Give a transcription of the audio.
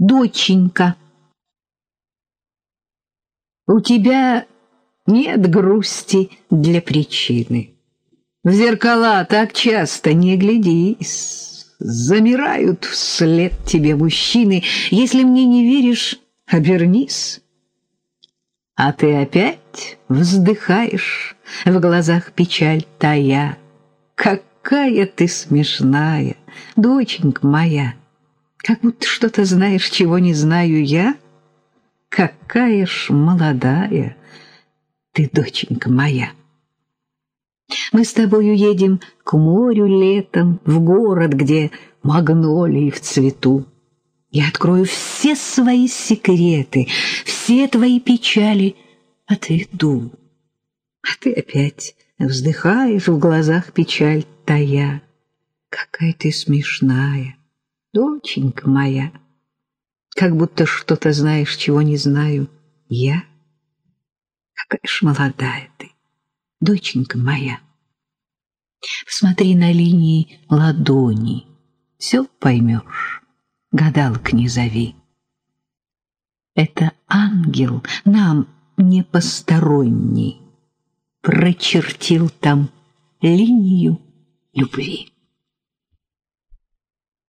Доченька. У тебя нет грусти для причины. В зеркала так часто не глядись. Замирают вслед тебе мужчины. Если мне не веришь, обернись. А ты опять вздыхаешь, в глазах печаль тая. Какая ты смешная, доченька моя. Как будто что-то знаешь, чего не знаю я. Какая ж молодая ты, доченька моя. Мы с тобою едем к морю летом, в город, где магнолии в цвету. Я открою все свои секреты, все твои печали отведу. А ты опять вздыхаешь в глазах печаль тая. Какая ты смешная, доченька моя. Как будто что-то знаешь, чего не знаю я. Какая ж молодая ты, доченька моя. Посмотри на линии ладони, все поймешь, гадалок не зови. Это ангел нам не посторонний, прочертил там линию любви.